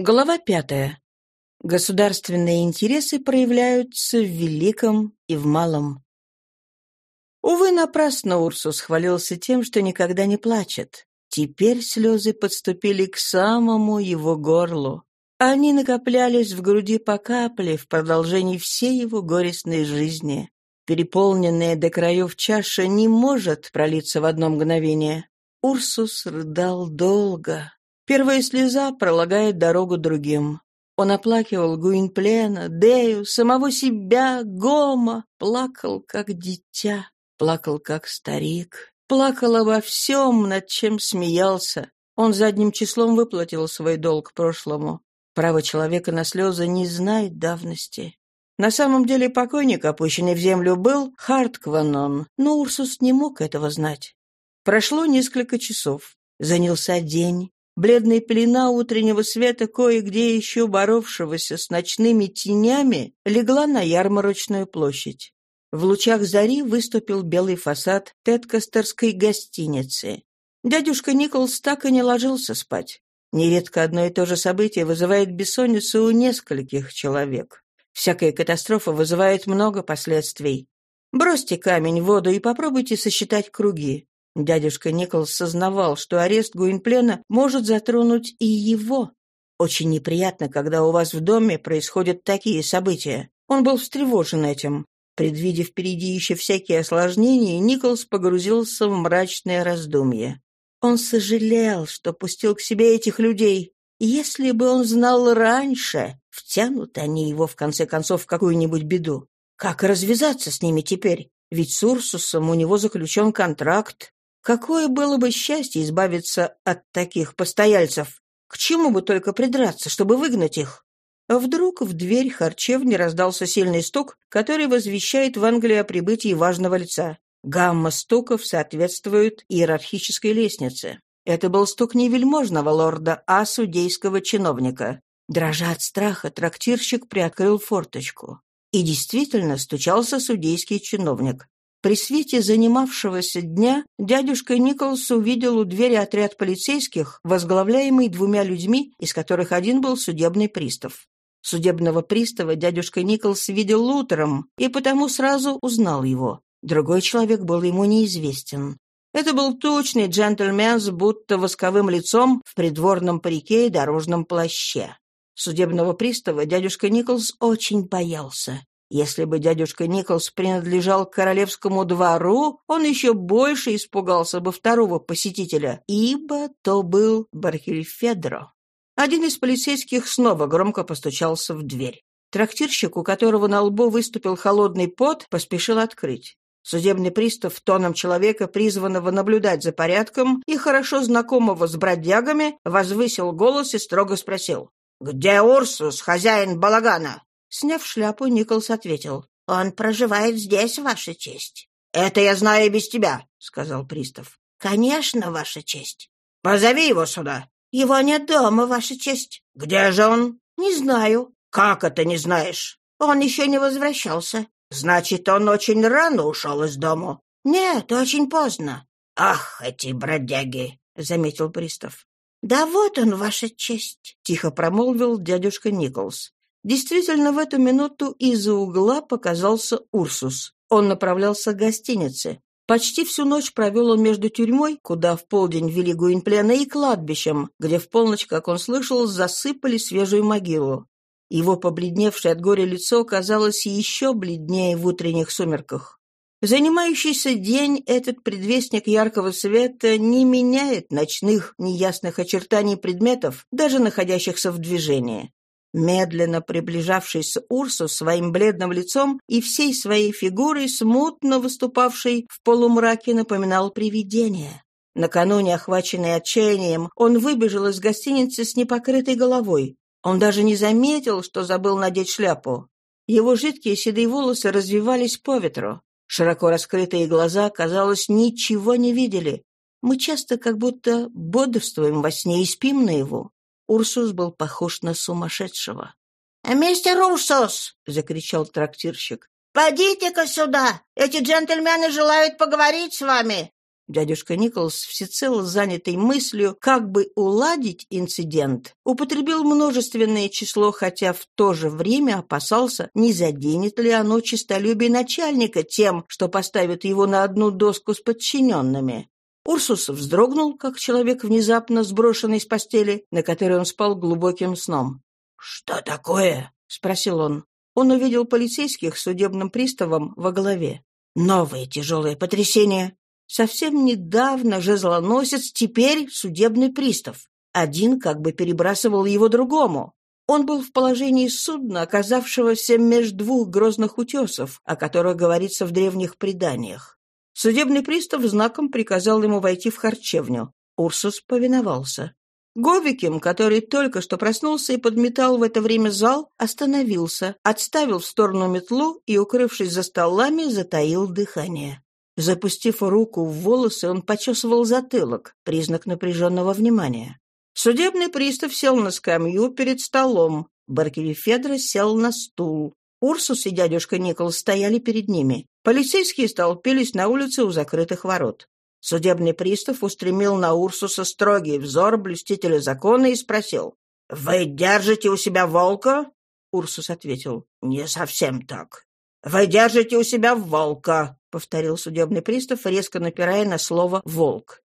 Глава пятая. Государственные интересы проявляются в великом и в малом. Увы, напрасно Урсус хвалился тем, что никогда не плачет. Теперь слезы подступили к самому его горлу. Они накоплялись в груди по капле в продолжении всей его горестной жизни. Переполненная до краев чаша не может пролиться в одно мгновение. Урсус рыдал долго. Первая слеза пролагает дорогу другим. Он оплакивал Гуинплена, Дею, самого себя, Гома, плакал, как дитя, плакал, как старик, плакал обо всем, над чем смеялся. Он задним числом выплатил свой долг прошлому. Право человека на слезы не знает давности. На самом деле покойник, опущенный в землю, был Харткванон, но Урсус не мог этого знать. Прошло несколько часов. Занялся день. Бледная пелена утреннего света, кое-где еще боровшегося с ночными тенями, легла на ярмарочную площадь. В лучах зари выступил белый фасад Теткастерской гостиницы. Дядюшка Николс так и не ложился спать. Нередко одно и то же событие вызывает бессонницу у нескольких человек. Всякая катастрофа вызывает много последствий. Бросьте камень в воду и попробуйте сосчитать круги. Дядюшка Николс сознавал, что арест Гуинплена может затронуть и его. Очень неприятно, когда у вас в доме происходят такие события. Он был встревожен этим. Предвидя впереди еще всякие осложнения, Николс погрузился в мрачное раздумье. Он сожалел, что пустил к себе этих людей. Если бы он знал раньше, втянут они его, в конце концов, в какую-нибудь беду. Как развязаться с ними теперь? Ведь с Урсусом у него заключен контракт. Какое было бы счастье избавиться от таких постояльцев? К чему бы только придраться, чтобы выгнать их? Вдруг в дверь харчевни раздался сильный стук, который возвещает в Англии о прибытии важного лица. Гамма стуков соответствует иерархической лестнице. Это был стук не вельможного лорда, а судейского чиновника. Дрожа от страха, трактирщик приоткрыл форточку. И действительно стучался судейский чиновник. При свете занимавшегося дня дядюшка Николс увидел у двери отряд полицейских, возглавляемый двумя людьми, из которых один был судебный пристав. Судебного пристава дядюшка Николс видел утром и потому сразу узнал его. Другой человек был ему неизвестен. Это был точный джентльмен с будто восковым лицом в придворном парике и дорожном плаще. Судебного пристава дядюшка Николс очень боялся. Если бы дядюшка Николс принадлежал к королевскому двору, он еще больше испугался бы второго посетителя, ибо то был Бархельфедро. Один из полицейских снова громко постучался в дверь. Трактирщик, у которого на лбу выступил холодный пот, поспешил открыть. Судебный пристав тоном человека, призванного наблюдать за порядком и хорошо знакомого с бродягами, возвысил голос и строго спросил. «Где Урсус, хозяин балагана?» Сняв шляпу, Николс ответил. «Он проживает здесь, Ваша честь». «Это я знаю и без тебя», — сказал пристав. «Конечно, Ваша честь». «Позови его сюда». «Его нет дома, Ваша честь». «Где же он?» «Не знаю». «Как это не знаешь?» «Он еще не возвращался». Значит, он очень рано ушел из дому? Нет, очень поздно. Ах, эти бродяги, заметил пристав. Да вот он, ваша честь, тихо промолвил дядюшка Николс. Действительно, в эту минуту из-за угла показался Урсус. Он направлялся к гостинице. Почти всю ночь провел он между тюрьмой, куда в полдень вели Гуинплена, и кладбищем, где в полночь, как он слышал, засыпали свежую могилу. Его побледневшее от горя лицо казалось еще бледнее в утренних сумерках. Занимающийся день этот предвестник яркого света не меняет ночных неясных очертаний предметов, даже находящихся в движении. Медленно приближавшийся Урсус своим бледным лицом и всей своей фигурой, смутно выступавшей в полумраке, напоминал привидение. Накануне, охваченный отчаянием, он выбежал из гостиницы с непокрытой головой. Он даже не заметил, что забыл надеть шляпу. Его жидкие седые волосы развивались по ветру. Широко раскрытые глаза, казалось, ничего не видели. Мы часто как будто бодрствуем во сне и спим на его. Урсус был похож на сумасшедшего. «Э, «Мистер Урсус!» — закричал трактирщик. «Подите-ка сюда! Эти джентльмены желают поговорить с вами!» Дядюшка Николс, всецело занятый мыслью, как бы уладить инцидент, употребил множественное число, хотя в то же время опасался, не заденет ли оно честолюбие начальника тем, что поставит его на одну доску с подчиненными. Урсус вздрогнул, как человек, внезапно сброшенный с постели, на которой он спал глубоким сном. «Что такое?» — спросил он. Он увидел полицейских с судебным приставом во главе. Новое тяжелое потрясение. Совсем недавно жезлоносец, теперь судебный пристав. Один как бы перебрасывал его другому. Он был в положении судна, оказавшегося между двух грозных утесов, о которых говорится в древних преданиях. Судебный пристав знаком приказал ему войти в харчевню. Урсус повиновался. Говиким, который только что проснулся и подметал в это время зал, остановился, отставил в сторону метлу и, укрывшись за столами, затаил дыхание. Запустив руку в волосы, он почесывал затылок, признак напряженного внимания. Судебный пристав сел на скамью перед столом. Баркели Федора сел на стул. Урсус и дядюшка Никол стояли перед ними. Полицейские столпились на улице у закрытых ворот. Судебный пристав устремил на Урсуса строгий взор блюстителя закона и спросил. «Вы держите у себя волка?» Урсус ответил. «Не совсем так». «Вы держите у себя волка», — повторил судебный пристав, резко напирая на слово «волк».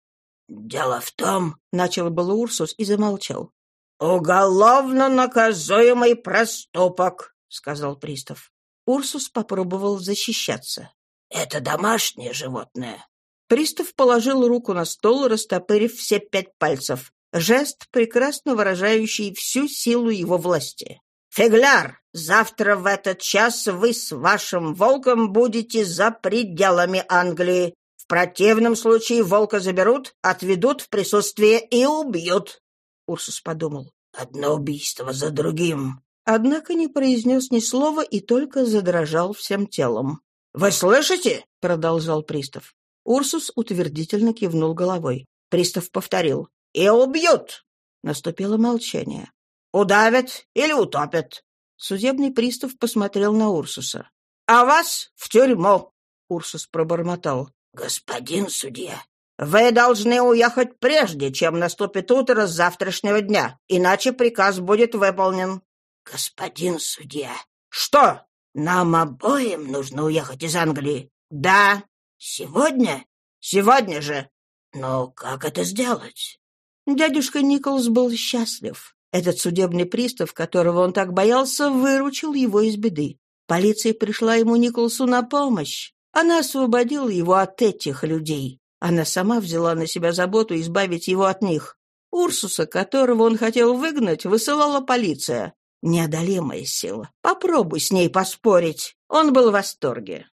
«Дело в том», — начал был Урсус и замолчал. «Уголовно наказуемый проступок», — сказал пристав. Урсус попробовал защищаться. «Это домашнее животное. Пристав положил руку на стол, растопырив все пять пальцев. Жест, прекрасно выражающий всю силу его власти. «Фигляр, завтра в этот час вы с вашим волком будете за пределами Англии. В противном случае волка заберут, отведут в присутствие и убьют». Урсус подумал. «Одно убийство за другим». Однако не произнес ни слова и только задрожал всем телом. «Вы слышите?» — продолжал пристав. Урсус утвердительно кивнул головой. Пристав повторил. «И убьют!» Наступило молчание. «Удавят или утопят?» Судебный пристав посмотрел на Урсуса. «А вас в тюрьму!» Урсус пробормотал. «Господин судья!» «Вы должны уехать прежде, чем наступит утро с завтрашнего дня, иначе приказ будет выполнен». «Господин судья!» «Что?» «Нам обоим нужно уехать из Англии». «Да». «Сегодня?» «Сегодня же». «Но как это сделать?» Дядюшка Николс был счастлив. Этот судебный пристав, которого он так боялся, выручил его из беды. Полиция пришла ему Николсу на помощь. Она освободила его от этих людей. Она сама взяла на себя заботу избавить его от них. Урсуса, которого он хотел выгнать, высылала полиция. Неодолимая сила. Попробуй с ней поспорить. Он был в восторге.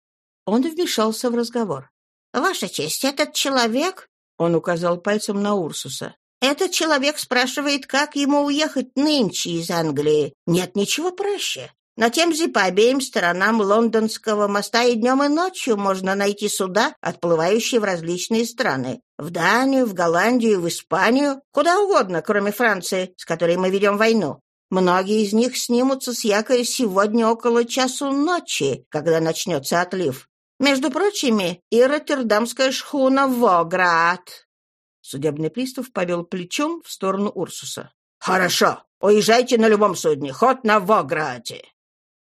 Он вмешался в разговор. «Ваша честь, этот человек...» Он указал пальцем на Урсуса. «Этот человек спрашивает, как ему уехать нынче из Англии. Нет ничего проще. На Темзе по обеим сторонам Лондонского моста и днем, и ночью можно найти суда, отплывающие в различные страны. В Данию, в Голландию, в Испанию, куда угодно, кроме Франции, с которой мы ведем войну. Многие из них снимутся с якоря сегодня около часу ночи, когда начнется отлив. Между прочими, и роттердамская шхуна «Воград». Судебный пристав повел плечом в сторону Урсуса. «Хорошо. Уезжайте на любом судне. Ход на Вограде».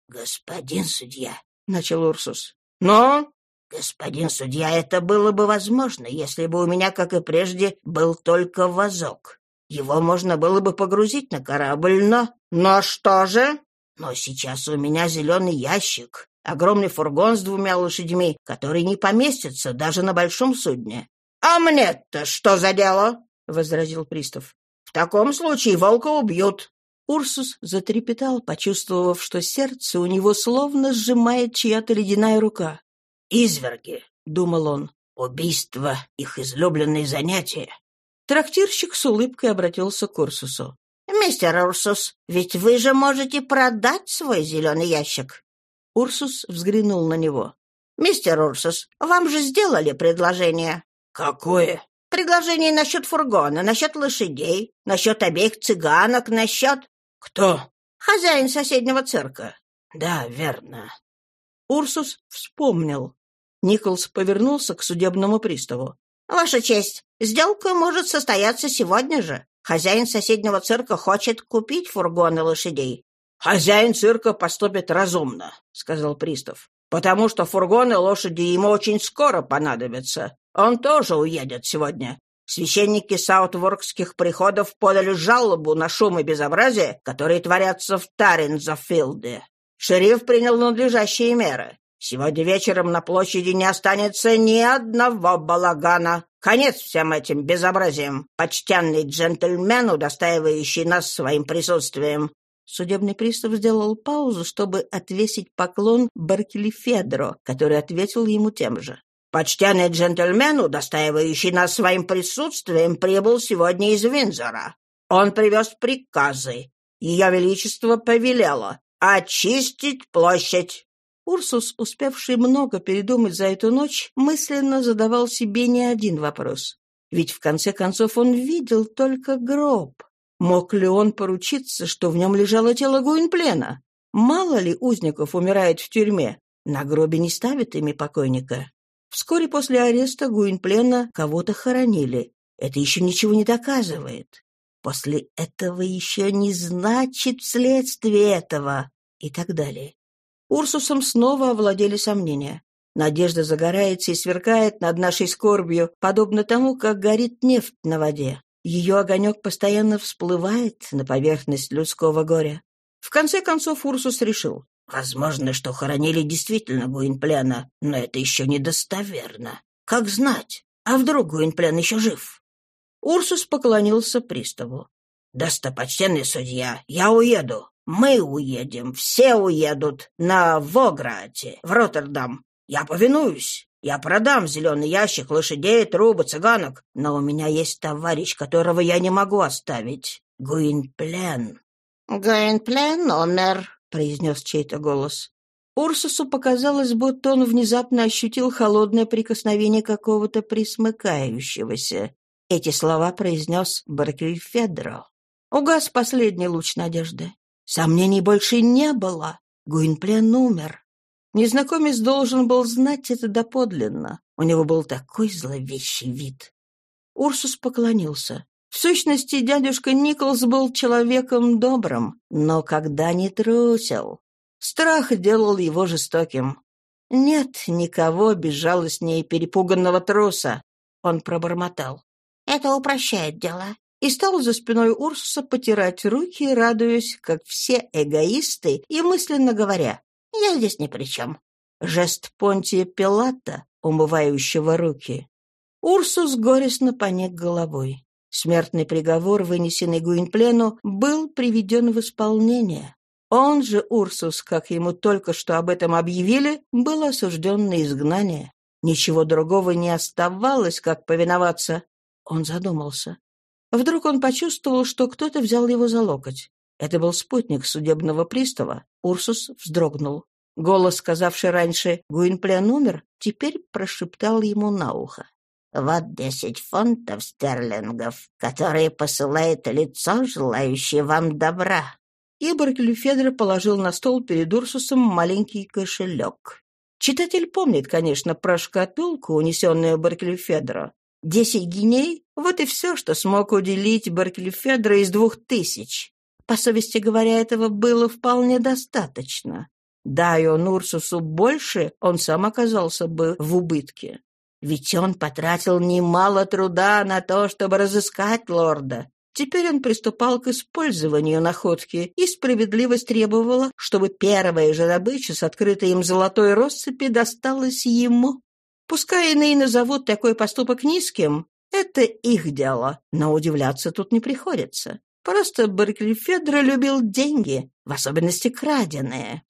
«Господин судья», — начал Урсус. «Но?» «Господин судья, это было бы возможно, если бы у меня, как и прежде, был только вазок. Его можно было бы погрузить на корабль, но... Но что же? Но сейчас у меня зеленый ящик, Огромный фургон с двумя лошадьми, который не поместится даже на большом судне. — А мне-то что за дело? — возразил пристав. — В таком случае волка убьют. Урсус затрепетал, почувствовав, что сердце у него словно сжимает чья-то ледяная рука. «Изверги», — думал он, — «убийство — их излюбленные занятия». Трактирщик с улыбкой обратился к Урсусу. «Мистер Урсус, ведь вы же можете продать свой зеленый ящик». Урсус взглянул на него. «Мистер Урсус, вам же сделали предложение». «Какое?» «Предложение насчет фургона, насчет лошадей, насчет обеих цыганок, насчет...» «Кто?» «Хозяин соседнего цирка». «Да, верно». Урсус вспомнил. Николс повернулся к судебному приставу. «Ваша честь, сделка может состояться сегодня же. Хозяин соседнего цирка хочет купить фургоны лошадей». «Хозяин цирка поступит разумно», — сказал пристав, «потому что фургоны лошади ему очень скоро понадобятся. Он тоже уедет сегодня. Священники саутворкских приходов подали жалобу на шум и безобразие, которые творятся в Таринзофилде. Шериф принял надлежащие меры. Сегодня вечером на площади не останется ни одного балагана. Конец всем этим безобразием, почтенный джентльмен, удостаивающий нас своим присутствием. Судебный пристав сделал паузу, чтобы отвесить поклон Баркели Федро, который ответил ему тем же. «Почтенный джентльмен, удостаивающий нас своим присутствием, прибыл сегодня из Винзора. Он привез приказы. Ее Величество повелело очистить площадь. Урсус, успевший много передумать за эту ночь, мысленно задавал себе не один вопрос. Ведь в конце концов он видел только гроб. Мог ли он поручиться, что в нем лежало тело Гуинплена? Мало ли узников умирает в тюрьме? На гробе не ставят ими покойника. Вскоре после ареста Гуинплена кого-то хоронили. Это еще ничего не доказывает. После этого еще не значит вследствие этого и так далее. Урсусом снова овладели сомнения. Надежда загорается и сверкает над нашей скорбью, подобно тому, как горит нефть на воде. Ее огонек постоянно всплывает на поверхность людского горя. В конце концов Урсус решил. Возможно, что хоронили действительно Гуинпляна, но это еще недостоверно. Как знать? А вдруг Гуинплян еще жив? Урсус поклонился приставу. «Достопочтенный судья, я уеду. Мы уедем, все уедут на Вограте, в Роттердам. Я повинуюсь. Я продам зеленый ящик, лошадей, трубы, цыганок. Но у меня есть товарищ, которого я не могу оставить. Гуинплен. «Гуинплен умер», — произнес чей-то голос. Урсусу показалось, будто он внезапно ощутил холодное прикосновение какого-то присмыкающегося. Эти слова произнес Баркельфедро. Угас последний луч надежды. Сомнений больше не было. Гуинплен умер. Незнакомец должен был знать это доподлинно. У него был такой зловещий вид. Урсус поклонился. В сущности, дядюшка Николс был человеком добрым, но когда не трусил. Страх делал его жестоким. Нет никого безжалостнее перепуганного труса. Он пробормотал. «Это упрощает дело и стал за спиной Урсуса потирать руки, радуясь, как все эгоисты, и мысленно говоря «Я здесь ни при чем». Жест Понтия Пилата, умывающего руки. Урсус горестно поник головой. Смертный приговор, вынесенный Гуинплену, был приведен в исполнение. Он же, Урсус, как ему только что об этом объявили, был осужден на изгнание. Ничего другого не оставалось, как повиноваться. Он задумался. Вдруг он почувствовал, что кто-то взял его за локоть. Это был спутник судебного пристава. Урсус вздрогнул. Голос, сказавший раньше «Гуинплен умер», теперь прошептал ему на ухо. «Вот десять фунтов стерлингов, которые посылает лицо, желающее вам добра». И Баркелюфедро положил на стол перед Урсусом маленький кошелек. Читатель помнит, конечно, про шкатулку, унесенную Баркелюфедро. Десять гиней — вот и все, что смог уделить Баркельфедро из двух тысяч. По совести говоря, этого было вполне достаточно. Дай он Урсусу больше, он сам оказался бы в убытке. Ведь он потратил немало труда на то, чтобы разыскать лорда. Теперь он приступал к использованию находки, и справедливость требовала, чтобы первая же добыча с открытой им золотой россыпи досталась ему. Пускай иные назовут такой поступок низким, это их дело, но удивляться тут не приходится. Просто Барклифедро любил деньги, в особенности краденые.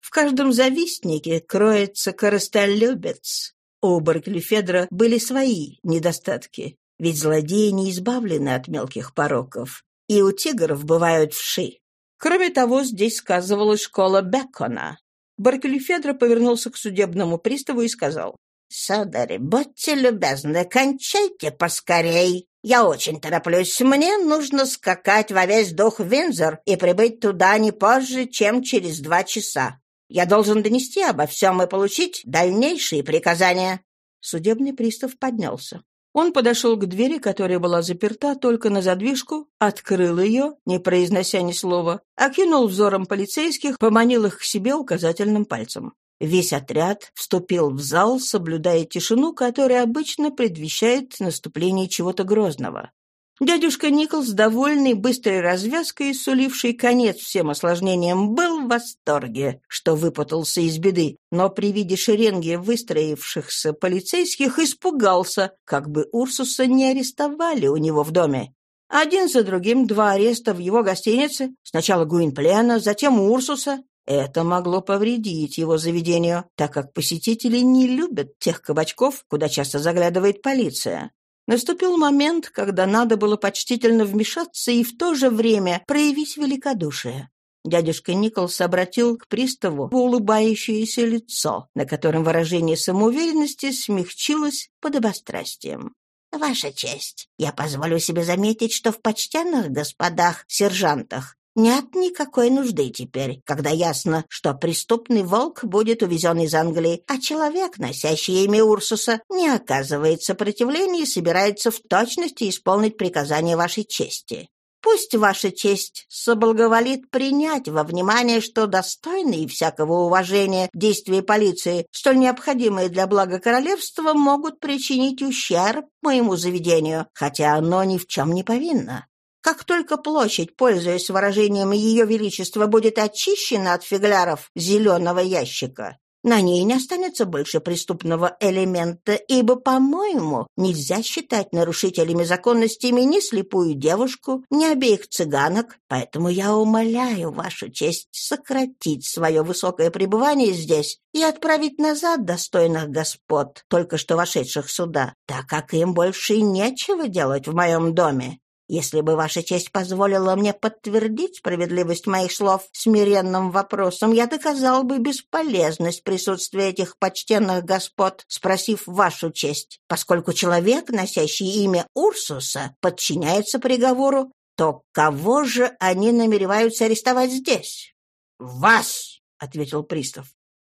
В каждом завистнике кроется коростолюбец. У Барклифедра были свои недостатки, ведь злодеи не избавлены от мелких пороков, и у тигров бывают вши. Кроме того, здесь сказывалась школа Бекона. Барклифедро повернулся к судебному приставу и сказал, «Сударь, будьте любезны, кончайте поскорей. Я очень тороплюсь. Мне нужно скакать во весь дух Винзор и прибыть туда не позже, чем через два часа. Я должен донести обо всем и получить дальнейшие приказания». Судебный пристав поднялся. Он подошел к двери, которая была заперта только на задвижку, открыл ее, не произнося ни слова, окинул взором полицейских, поманил их к себе указательным пальцем. Весь отряд вступил в зал, соблюдая тишину, которая обычно предвещает наступление чего-то грозного. Дядюшка Николс, довольный быстрой развязкой, суливший конец всем осложнениям, был в восторге, что выпутался из беды, но при виде шеренги выстроившихся полицейских испугался, как бы Урсуса не арестовали у него в доме. Один за другим два ареста в его гостинице, сначала Гуинплена, затем Урсуса. Это могло повредить его заведению, так как посетители не любят тех кабачков, куда часто заглядывает полиция. Наступил момент, когда надо было почтительно вмешаться и в то же время проявить великодушие. Дядюшка Николс обратил к приставу улыбающееся лицо, на котором выражение самоуверенности смягчилось под обострастием. «Ваша честь, я позволю себе заметить, что в почтенных господах-сержантах нет никакой нужды теперь, когда ясно, что преступный волк будет увезен из Англии, а человек, носящий имя Урсуса, не оказывает сопротивления и собирается в точности исполнить приказание вашей чести. Пусть ваша честь соблаговолит принять во внимание, что достойные всякого уважения действия полиции, столь необходимые для блага королевства, могут причинить ущерб моему заведению, хотя оно ни в чем не повинно. Как только площадь, пользуясь выражением Ее Величества, будет очищена от фигляров зеленого ящика, на ней не останется больше преступного элемента, ибо, по-моему, нельзя считать нарушителями законностями ни слепую девушку, ни обеих цыганок, поэтому я умоляю вашу честь сократить свое высокое пребывание здесь и отправить назад достойных господ, только что вошедших сюда, так как им больше нечего делать в моем доме. Если бы ваша честь позволила мне подтвердить справедливость моих слов смиренным вопросом, я доказал бы бесполезность присутствия этих почтенных господ, спросив вашу честь. Поскольку человек, носящий имя Урсуса, подчиняется приговору, то кого же они намереваются арестовать здесь? «Вас!» — ответил пристав.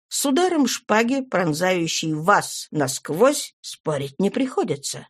С ударом шпаги, пронзающей вас насквозь, спорить не приходится.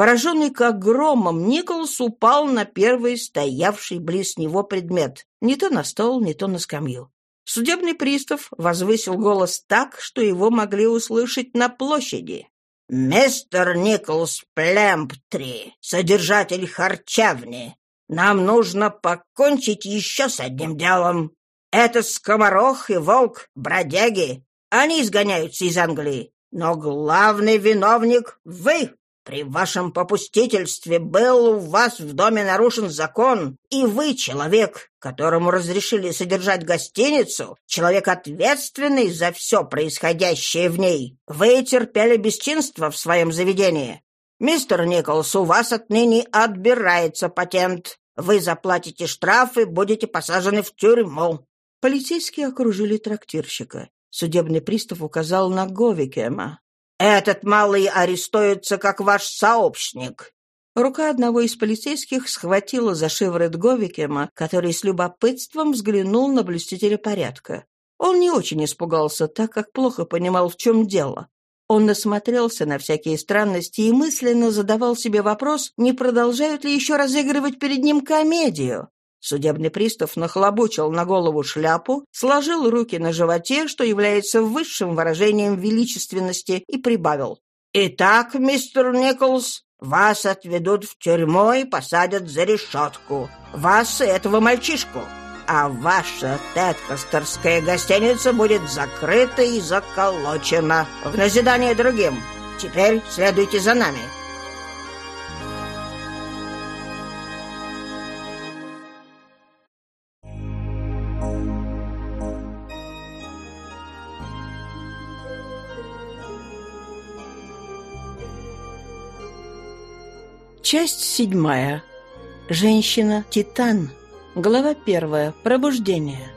Пораженный как громом, Николас упал на первый стоявший близ него предмет, не то на стол, не то на скамью. Судебный пристав возвысил голос так, что его могли услышать на площади. «Мистер Николс Племптри, содержатель харчевни, нам нужно покончить еще с одним делом. Это скоморох и волк, бродяги. Они изгоняются из Англии. Но главный виновник — вы, при вашем попустительстве был у вас в доме нарушен закон, и вы, человек, которому разрешили содержать гостиницу, человек ответственный за все происходящее в ней, вы терпели бесчинство в своем заведении. Мистер Николс, у вас отныне отбирается патент. Вы заплатите штраф и будете посажены в тюрьму». Полицейские окружили трактирщика. Судебный пристав указал на Говикема. Этот малый арестуется как ваш сообщник». Рука одного из полицейских схватила за шиворот Говикема, который с любопытством взглянул на блюстителя порядка. Он не очень испугался, так как плохо понимал, в чем дело. Он насмотрелся на всякие странности и мысленно задавал себе вопрос, не продолжают ли еще разыгрывать перед ним комедию. Судебный пристав нахлобучил на голову шляпу, сложил руки на животе, что является высшим выражением величественности, и прибавил. «Итак, мистер Николс, вас отведут в тюрьму и посадят за решетку. Вас и этого мальчишку. А ваша теткастерская гостиница будет закрыта и заколочена в назидание другим. Теперь следуйте за нами». Часть седьмая. Женщина-титан. Глава первая. Пробуждение.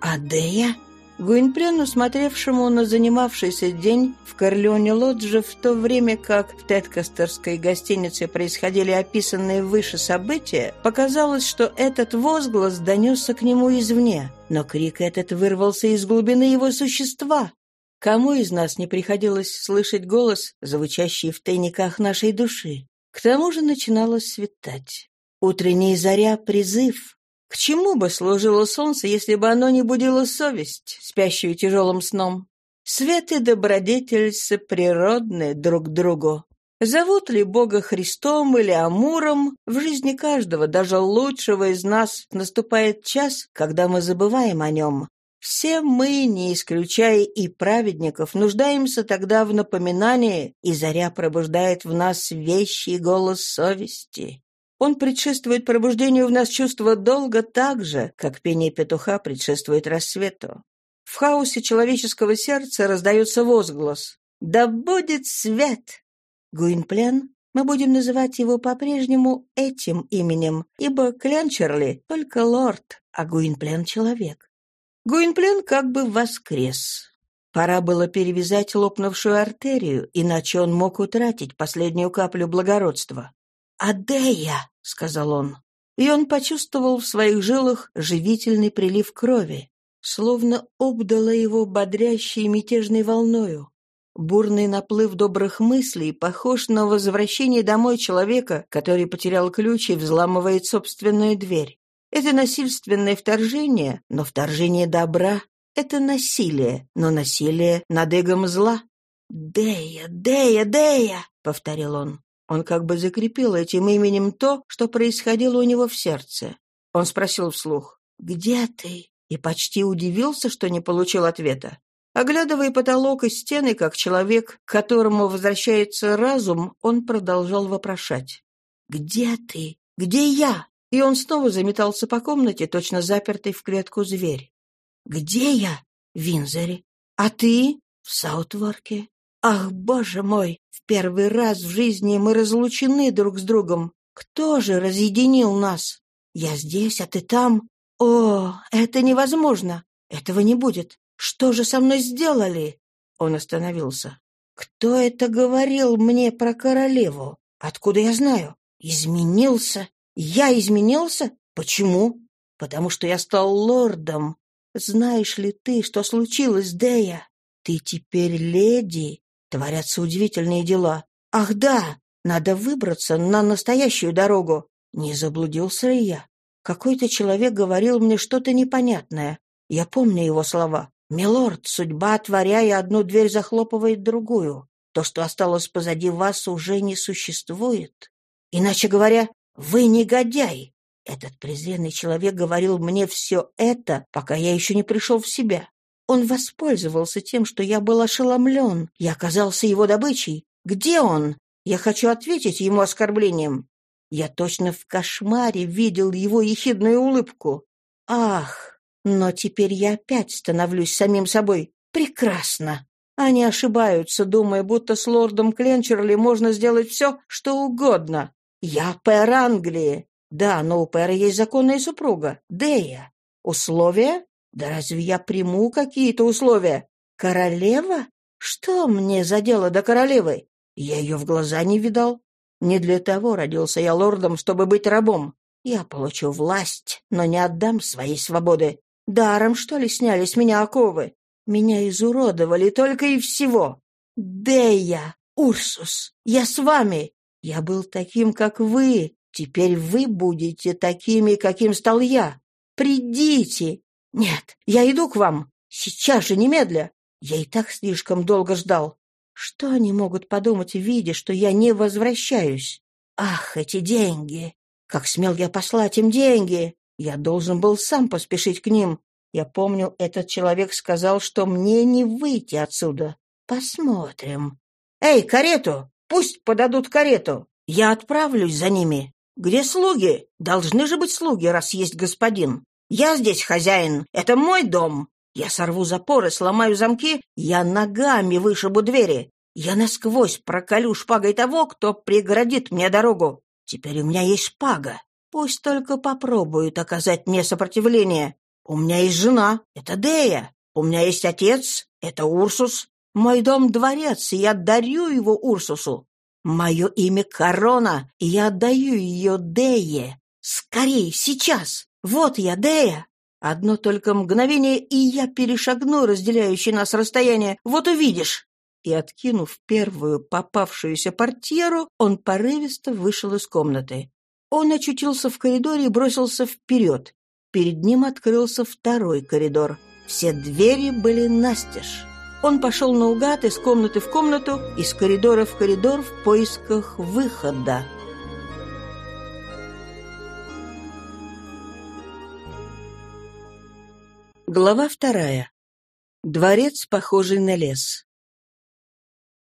«Адея?» Гуинплену, смотревшему на занимавшийся день в Корлеоне Лодже, в то время как в Теткастерской гостинице происходили описанные выше события, показалось, что этот возглас донесся к нему извне, но крик этот вырвался из глубины его существа. Кому из нас не приходилось слышать голос, звучащий в тайниках нашей души? К тому же начинало светать. Утренняя заря — призыв. К чему бы служило солнце, если бы оно не будило совесть, спящую тяжелым сном? Свет и добродетель соприродны друг другу. Зовут ли Бога Христом или Амуром, в жизни каждого, даже лучшего из нас, наступает час, когда мы забываем о нем. Все мы, не исключая и праведников, нуждаемся тогда в напоминании, и заря пробуждает в нас вещий голос совести. Он предшествует пробуждению в нас чувства долга так же, как пение петуха предшествует рассвету. В хаосе человеческого сердца раздается возглас «Да будет свет!» Гуинплен, мы будем называть его по-прежнему этим именем, ибо Клянчерли — только лорд, а Гуинплен — человек. Гуинплен как бы воскрес. Пора было перевязать лопнувшую артерию, иначе он мог утратить последнюю каплю благородства. «Адея!» — сказал он. И он почувствовал в своих жилах живительный прилив крови словно обдала его бодрящей мятежной волною. Бурный наплыв добрых мыслей похож на возвращение домой человека, который потерял ключ и взламывает собственную дверь. Это насильственное вторжение, но вторжение добра. Это насилие, но насилие над эгом зла. «Дея, Дея, Дея!» — повторил он. Он как бы закрепил этим именем то, что происходило у него в сердце. Он спросил вслух, «Где ты?» и почти удивился, что не получил ответа. Оглядывая потолок и стены, как человек, к которому возвращается разум, он продолжал вопрошать. «Где ты? Где я?» И он снова заметался по комнате, точно запертый в клетку зверь. «Где я?» «В Винзоре. А ты?» «В Саутворке. Ах, боже мой! В первый раз в жизни мы разлучены друг с другом. Кто же разъединил нас? Я здесь, а ты там. «О, это невозможно! Этого не будет! Что же со мной сделали?» Он остановился. «Кто это говорил мне про королеву? Откуда я знаю? Изменился? Я изменился? Почему? Потому что я стал лордом. Знаешь ли ты, что случилось, Дея? Ты теперь леди. Творятся удивительные дела. Ах да, надо выбраться на настоящую дорогу. Не заблудился ли я? Какой-то человек говорил мне что-то непонятное. Я помню его слова. «Милорд, судьба, отворяя одну дверь, захлопывает другую. То, что осталось позади вас, уже не существует. Иначе говоря, вы негодяй. Этот презренный человек говорил мне все это, пока я еще не пришел в себя. Он воспользовался тем, что я был ошеломлен. Я оказался его добычей. Где он? Я хочу ответить ему оскорблением. Я точно в кошмаре видел его ехидную улыбку. Ах, но теперь я опять становлюсь самим собой. Прекрасно. Они ошибаются, думая, будто с лордом Кленчерли можно сделать все, что угодно. Я пэр Англии. Да, но у пэра есть законная супруга, Дея. Условия? Да разве я приму какие-то условия? Королева? Что мне за дело до королевы? Я ее в глаза не видал. Не для того родился я лордом, чтобы быть рабом. Я получу власть, но не отдам своей свободы. Даром, что ли, сняли с меня оковы? Меня изуродовали только и всего. Дея, Урсус, я с вами. Я был таким, как вы. Теперь вы будете такими, каким стал я. Придите. Нет, я иду к вам. Сейчас же, немедля. Я и так слишком долго ждал. Что они могут подумать, видя, что я не возвращаюсь? Ах, эти деньги! Как смел я послать им деньги? Я должен был сам поспешить к ним. Я помню, этот человек сказал, что мне не выйти отсюда. Посмотрим. Эй, карету! Пусть подадут карету. Я отправлюсь за ними. Где слуги? Должны же быть слуги, раз есть господин. Я здесь хозяин. Это мой дом. Я сорву запоры, сломаю замки, я ногами вышибу двери. Я насквозь проколю шпагой того, кто преградит мне дорогу. Теперь у меня есть шпага. Пусть только попробуют оказать мне сопротивление. У меня есть жена, это Дея. У меня есть отец, это Урсус. Мой дом — дворец, и я дарю его Урсусу. Мое имя — Корона, и я отдаю ее Дее. Скорей, сейчас! Вот я, Дея! Одно только мгновение, и я перешагну разделяющее нас расстояние. Вот увидишь!» И, откинув первую попавшуюся портьеру, он порывисто вышел из комнаты. Он очутился в коридоре и бросился вперед. Перед ним открылся второй коридор. Все двери были настежь. Он пошел наугад из комнаты в комнату, из коридора в коридор в поисках выхода. Глава вторая. Дворец, похожий на лес.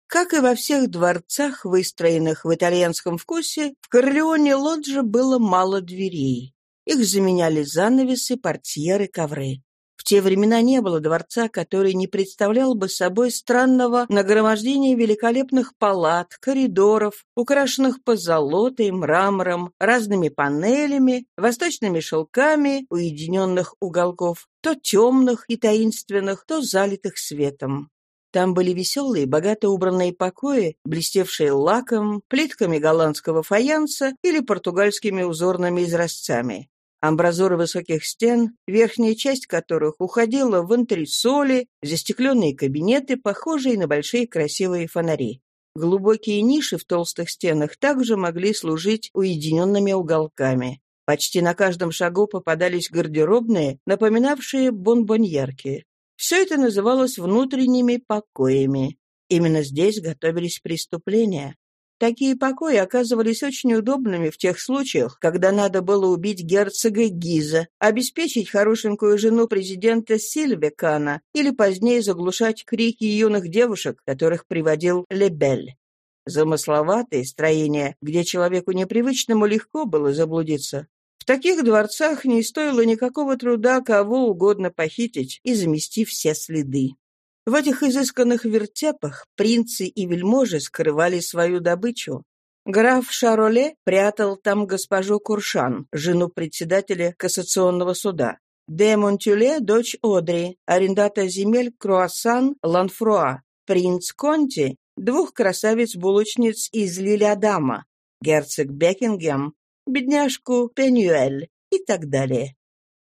Как и во всех дворцах, выстроенных в итальянском вкусе, в Корлеоне Лоджи было мало дверей. Их заменяли занавесы, портьеры, ковры. В те времена не было дворца, который не представлял бы собой странного нагромождения великолепных палат, коридоров, украшенных позолотой, мрамором, разными панелями, восточными шелками, уединенных уголков, то темных и таинственных, то залитых светом. Там были веселые, богато убранные покои, блестевшие лаком, плитками голландского фаянса или португальскими узорными изразцами. Амбразуры высоких стен, верхняя часть которых уходила в антресоли, застекленные кабинеты, похожие на большие красивые фонари. Глубокие ниши в толстых стенах также могли служить уединенными уголками. Почти на каждом шагу попадались гардеробные, напоминавшие бонбоньерки. Все это называлось внутренними покоями. Именно здесь готовились преступления. Такие покои оказывались очень удобными в тех случаях, когда надо было убить герцога Гиза, обеспечить хорошенькую жену президента Сильвекана или позднее заглушать крики юных девушек, которых приводил Лебель. Замысловатые строения, где человеку непривычному легко было заблудиться. В таких дворцах не стоило никакого труда кого угодно похитить и замести все следы. В этих изысканных вертепах принцы и вельможи скрывали свою добычу. Граф Шароле прятал там госпожу Куршан, жену председателя кассационного суда. Де Монтюле – дочь Одри, арендата земель Круассан Ланфруа. Принц Конти – двух красавиц-булочниц из Лилиадама. Герцог Бекингем – бедняжку Пенюэль и так далее.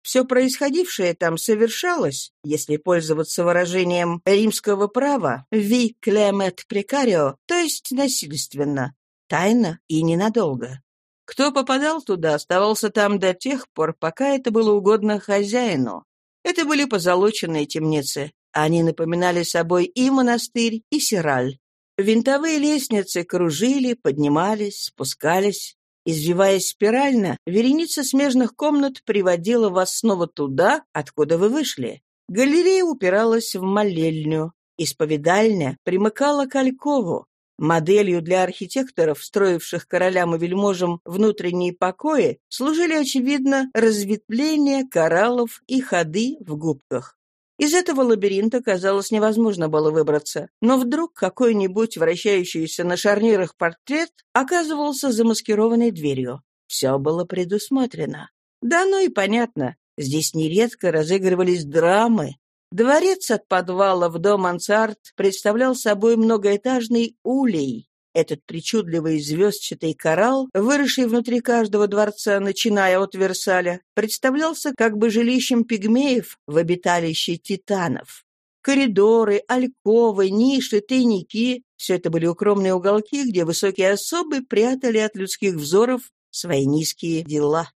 Все происходившее там совершалось, если пользоваться выражением римского права «ви клемет прекарио», то есть насильственно, тайно и ненадолго. Кто попадал туда, оставался там до тех пор, пока это было угодно хозяину. Это были позолоченные темницы. Они напоминали собой и монастырь, и сираль. Винтовые лестницы кружили, поднимались, спускались. Извиваясь спирально, вереница смежных комнат приводила вас снова туда, откуда вы вышли. Галерея упиралась в молельню. Исповедальня примыкала к Алькову. Моделью для архитекторов, строивших королям и вельможам внутренние покои, служили, очевидно, разветвления кораллов и ходы в губках. Из этого лабиринта, казалось, невозможно было выбраться. Но вдруг какой-нибудь вращающийся на шарнирах портрет оказывался замаскированной дверью. Все было предусмотрено. Да, ну и понятно. Здесь нередко разыгрывались драмы. Дворец от подвала в дом мансард представлял собой многоэтажный улей, этот причудливый звездчатый коралл, выросший внутри каждого дворца, начиная от Версаля, представлялся как бы жилищем пигмеев в обиталище титанов. Коридоры, альковы, ниши, тайники — все это были укромные уголки, где высокие особы прятали от людских взоров свои низкие дела.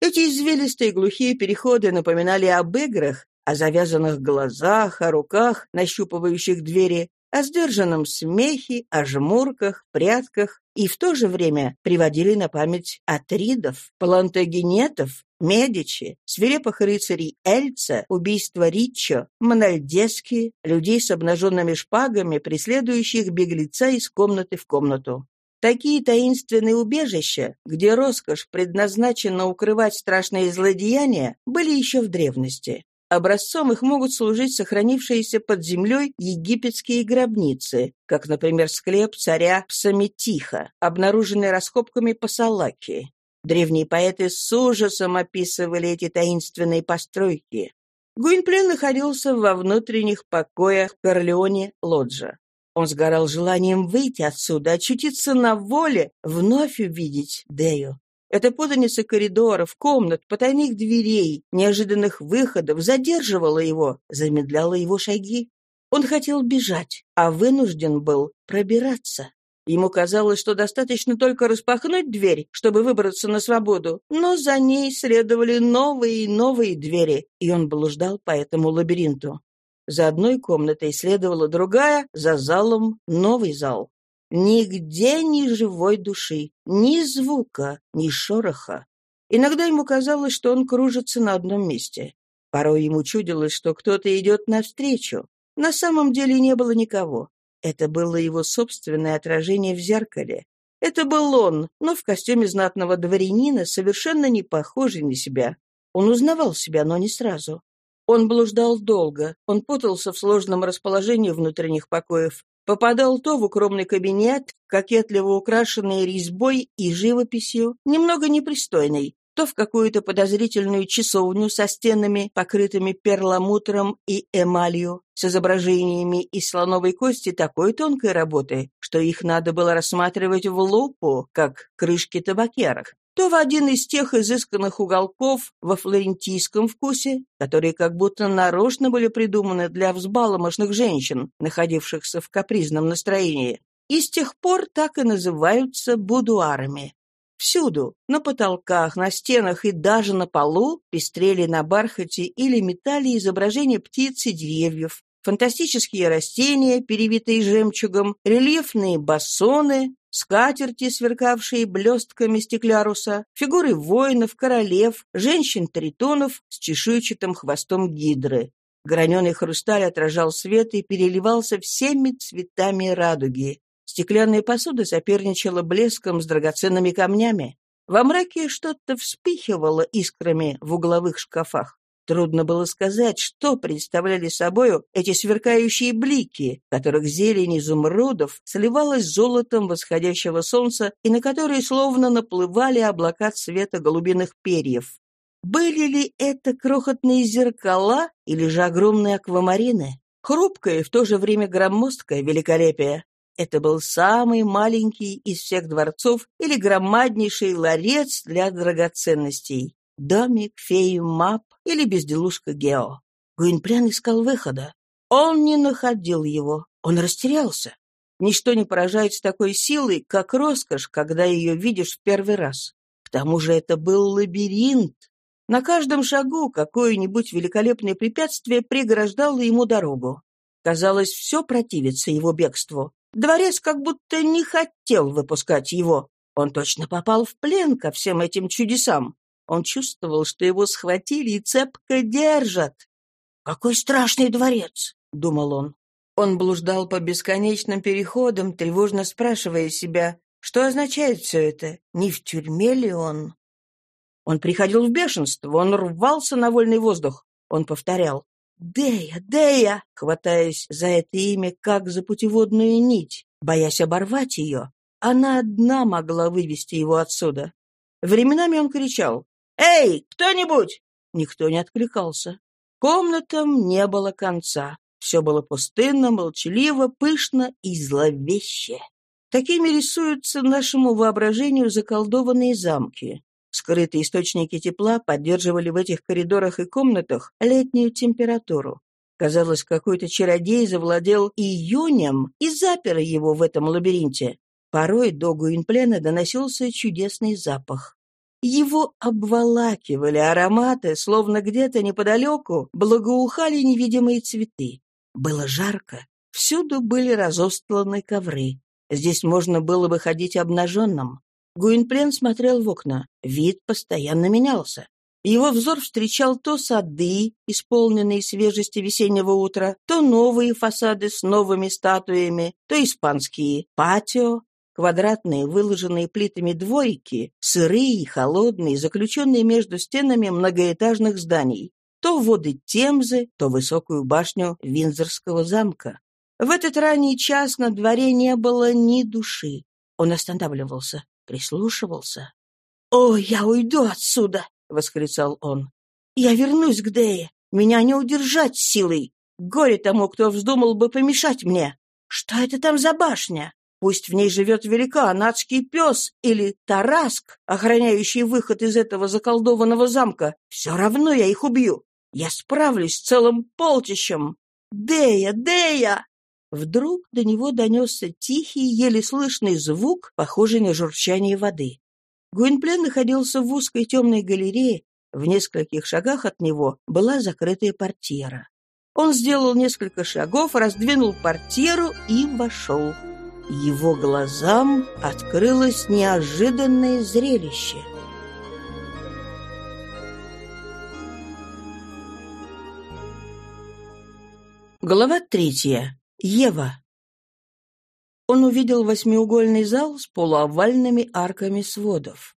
Эти извилистые глухие переходы напоминали об играх, о завязанных глазах, о руках, нащупывающих двери, о сдержанном смехе, о жмурках, прятках и в то же время приводили на память Атридов, Плантагенетов, Медичи, свирепых рыцарей Эльца, убийство Риччо, Мональдески, людей с обнаженными шпагами, преследующих беглеца из комнаты в комнату. Такие таинственные убежища, где роскошь предназначена укрывать страшные злодеяния, были еще в древности. Образцом их могут служить сохранившиеся под землей египетские гробницы, как, например, склеп царя Псаметиха, обнаруженный раскопками по Салаки. Древние поэты с ужасом описывали эти таинственные постройки. Гуинплен находился во внутренних покоях Корлеоне Лоджа. Он сгорал желанием выйти отсюда, очутиться на воле, вновь увидеть Дею. Эта путаница коридоров, комнат, потайных дверей, неожиданных выходов задерживала его, замедляла его шаги. Он хотел бежать, а вынужден был пробираться. Ему казалось, что достаточно только распахнуть дверь, чтобы выбраться на свободу, но за ней следовали новые и новые двери, и он блуждал по этому лабиринту. За одной комнатой следовала другая, за залом — новый зал. Нигде ни живой души, ни звука, ни шороха. Иногда ему казалось, что он кружится на одном месте. Порой ему чудилось, что кто-то идет навстречу. На самом деле не было никого. Это было его собственное отражение в зеркале. Это был он, но в костюме знатного дворянина, совершенно не похожий на себя. Он узнавал себя, но не сразу. Он блуждал долго, он путался в сложном расположении внутренних покоев, попадал то в укромный кабинет, кокетливо украшенный резьбой и живописью, немного непристойный, то в какую-то подозрительную часовню со стенами, покрытыми перламутром и эмалью, с изображениями из слоновой кости такой тонкой работы, что их надо было рассматривать в лупу, как крышки табакерок, то в один из тех изысканных уголков во флорентийском вкусе, которые как будто нарочно были придуманы для взбаломошных женщин, находившихся в капризном настроении, и с тех пор так и называются будуарами. Всюду, на потолках, на стенах и даже на полу, пестрели на бархате или металли изображения птиц и деревьев, фантастические растения, перевитые жемчугом, рельефные бассоны, скатерти, сверкавшие блестками стекляруса, фигуры воинов, королев, женщин-тритонов с чешуйчатым хвостом гидры. Граненый хрусталь отражал свет и переливался всеми цветами радуги. Стеклянная посуда соперничала блеском с драгоценными камнями. Во мраке что-то вспихивало искрами в угловых шкафах. Трудно было сказать, что представляли собою эти сверкающие блики, которых зелень изумрудов сливалась с золотом восходящего солнца и на которые словно наплывали облака цвета голубиных перьев. Были ли это крохотные зеркала или же огромные аквамарины? Хрупкое и в то же время громоздкое великолепие. Это был самый маленький из всех дворцов или громаднейший ларец для драгоценностей. Домик феи Мап или безделушка Гео. Гуинпрян искал выхода. Он не находил его. Он растерялся. Ничто не поражает с такой силой, как роскошь, когда ее видишь в первый раз. К тому же это был лабиринт. На каждом шагу какое-нибудь великолепное препятствие преграждало ему дорогу. Казалось, все противится его бегству. Дворец как будто не хотел выпускать его. Он точно попал в плен ко всем этим чудесам. Он чувствовал, что его схватили и цепко держат. «Какой страшный дворец!» — думал он. Он блуждал по бесконечным переходам, тревожно спрашивая себя, что означает все это, не в тюрьме ли он? Он приходил в бешенство, он рвался на вольный воздух. Он повторял «Дея, Дея!» хватаясь за это имя как за путеводную нить, боясь оборвать ее. Она одна могла вывести его отсюда. Временами он кричал «Эй, кто-нибудь!» Никто не откликался. Комнатам не было конца. Все было пустынно, молчаливо, пышно и зловеще. Такими рисуются нашему воображению заколдованные замки. Скрытые источники тепла поддерживали в этих коридорах и комнатах летнюю температуру. Казалось, какой-то чародей завладел июнем и запер его в этом лабиринте. Порой до Гуинплена доносился чудесный запах. Его обволакивали ароматы, словно где-то неподалеку благоухали невидимые цветы. Было жарко, всюду были разостланы ковры. Здесь можно было бы ходить обнаженным. Гуинплен смотрел в окна. Вид постоянно менялся. Его взор встречал то сады, исполненные свежести весеннего утра, то новые фасады с новыми статуями, то испанские патио, квадратные, выложенные плитами дворики, сырые холодные, заключенные между стенами многоэтажных зданий, то воды Темзы, то высокую башню Винзорского замка. В этот ранний час на дворе не было ни души. Он останавливался прислушивался. «О, я уйду отсюда!» — восклицал он. «Я вернусь к Дее. Меня не удержать силой. Горе тому, кто вздумал бы помешать мне. Что это там за башня? Пусть в ней живет великан, адский пес или тараск, охраняющий выход из этого заколдованного замка. Все равно я их убью. Я справлюсь с целым полчищем. Дея, Дея!» Вдруг до него донесся тихий, еле слышный звук, похожий на журчание воды. Гуинплен находился в узкой темной галерее, в нескольких шагах от него была закрытая портьера. Он сделал несколько шагов, раздвинул портьеру и вошел. Его глазам открылось неожиданное зрелище. Глава третья. Ева. Он увидел восьмиугольный зал с полуовальными арками сводов.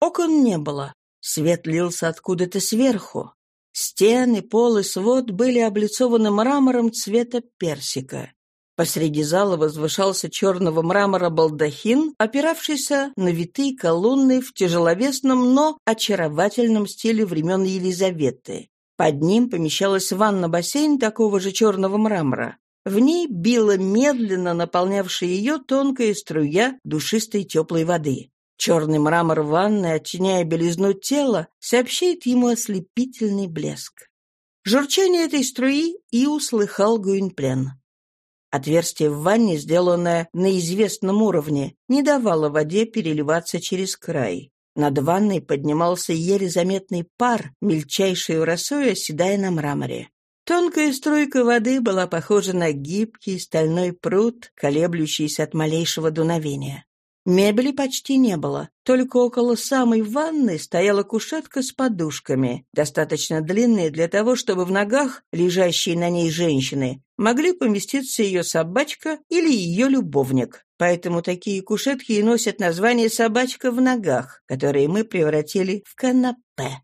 Окон не было. Свет лился откуда-то сверху. Стены, пол и свод были облицованы мрамором цвета персика. Посреди зала возвышался черного мрамора балдахин, опиравшийся на витые колонны в тяжеловесном, но очаровательном стиле времен Елизаветы. Под ним помещалась ванна-бассейн такого же черного мрамора. В ней била медленно наполнявшая ее тонкая струя душистой теплой воды. Черный мрамор ванны, оттеняя белизну тела, сообщает ему ослепительный блеск. Журчание этой струи и услыхал Гуинплен. Отверстие в ванне, сделанное на известном уровне, не давало воде переливаться через край. Над ванной поднимался еле заметный пар, мельчайшей росой оседая на мраморе. Тонкая струйка воды была похожа на гибкий стальной пруд, колеблющийся от малейшего дуновения. Мебели почти не было, только около самой ванны стояла кушетка с подушками, достаточно длинные для того, чтобы в ногах, лежащие на ней женщины, могли поместиться ее собачка или ее любовник. Поэтому такие кушетки и носят название «собачка в ногах», которые мы превратили в канапе.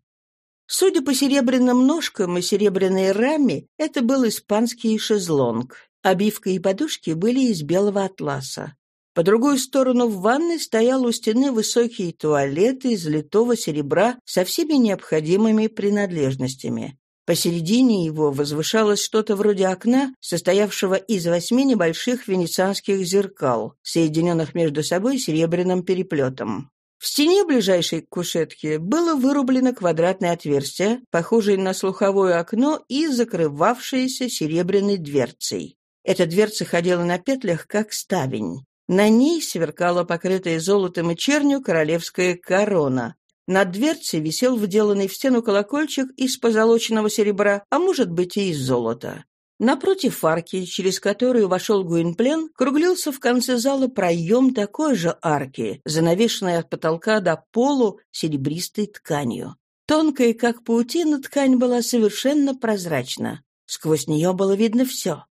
Судя по серебряным ножкам и серебряной раме, это был испанский шезлонг. Обивка и подушки были из белого атласа. По другую сторону в ванной стоял у стены высокий туалет из литого серебра со всеми необходимыми принадлежностями. Посередине его возвышалось что-то вроде окна, состоявшего из восьми небольших венецианских зеркал, соединенных между собой серебряным переплетом. В стене ближайшей к кушетке было вырублено квадратное отверстие, похожее на слуховое окно и закрывавшееся серебряной дверцей. Эта дверца ходила на петлях, как ставень. На ней сверкала покрытая золотом и чернью королевская корона. Над дверцей висел вделанный в стену колокольчик из позолоченного серебра, а может быть и из золота. Напротив арки, через которую вошел Гуинплен, круглился в конце зала проем такой же арки, занавешенной от потолка до полу серебристой тканью. Тонкая, как паутина, ткань была совершенно прозрачна. Сквозь нее было видно все.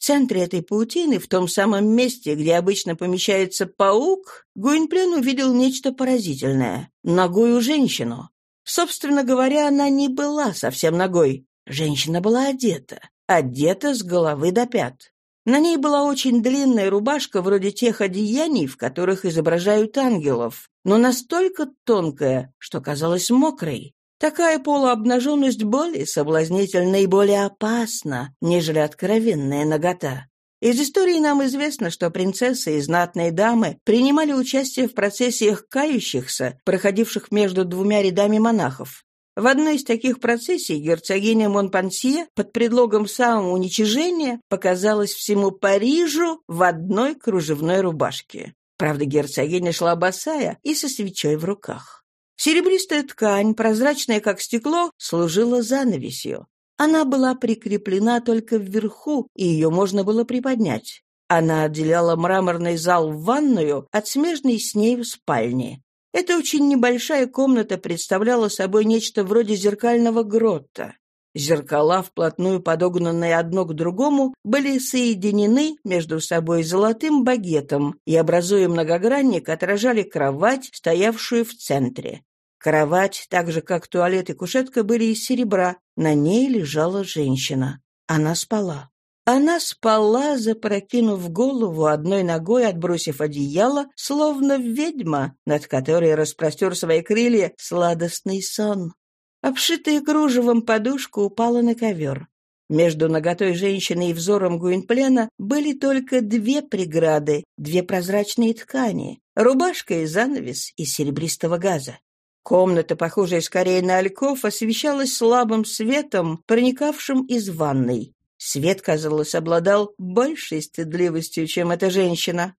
Центре этой паутины, в том самом месте, где обычно помещается паук, Гуинплен увидел нечто поразительное — ногую женщину. Собственно говоря, она не была совсем ногой. Женщина была одета, одета с головы до пят. На ней была очень длинная рубашка, вроде тех одеяний, в которых изображают ангелов, но настолько тонкая, что казалась мокрой. Такая полуобнаженность более соблазнительна и более опасна, нежели откровенная нагота. Из истории нам известно, что принцессы и знатные дамы принимали участие в процессиях кающихся, проходивших между двумя рядами монахов. В одной из таких процессий герцогиня Монпансье под предлогом самоуничижения показалась всему Парижу в одной кружевной рубашке. Правда, герцогиня шла босая и со свечой в руках. Серебристая ткань, прозрачная как стекло, служила занавесью. Она была прикреплена только вверху, и ее можно было приподнять. Она отделяла мраморный зал в ванную от смежной с ней в спальне. Эта очень небольшая комната представляла собой нечто вроде зеркального грота. Зеркала, вплотную подогнанные одно к другому, были соединены между собой золотым багетом и, образуя многогранник, отражали кровать, стоявшую в центре. Кровать, так же как туалет и кушетка, были из серебра. На ней лежала женщина. Она спала. Она спала, запрокинув голову, одной ногой отбросив одеяло, словно ведьма, над которой распростер свои крылья сладостный сон. Обшитая кружевом подушка упала на ковер. Между наготой женщины и взором Гуинплена были только две преграды, две прозрачные ткани — рубашка и занавес из серебристого газа. Комната, похожая скорее на альков, освещалась слабым светом, проникавшим из ванной. Свет, казалось, обладал большей стыдливостью, чем эта женщина.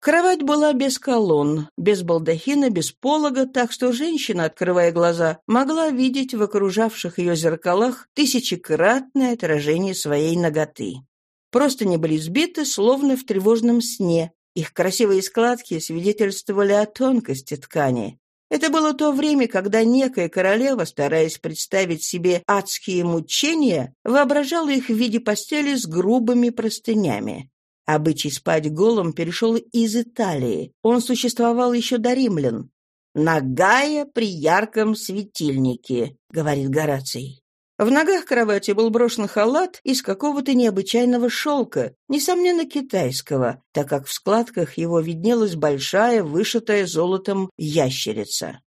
Кровать была без колонн, без балдахина, без полога, так что женщина, открывая глаза, могла видеть в окружавших ее зеркалах тысячекратное отражение своей ноготы. Просто не были сбиты, словно в тревожном сне. Их красивые складки свидетельствовали о тонкости ткани. Это было то время, когда некая королева, стараясь представить себе адские мучения, воображала их в виде постели с грубыми простынями. Обычай спать голым перешел из Италии. Он существовал еще до римлян. «Нагая при ярком светильнике», — говорит Гораций. В ногах кровати был брошен халат из какого-то необычайного шелка, несомненно, китайского, так как в складках его виднелась большая, вышитая золотом ящерица.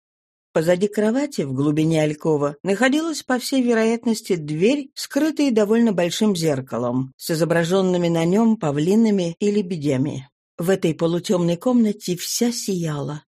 Позади кровати, в глубине алькова, находилась, по всей вероятности, дверь, скрытая довольно большим зеркалом, с изображенными на нем павлинами и лебедями. В этой полутемной комнате вся сияла.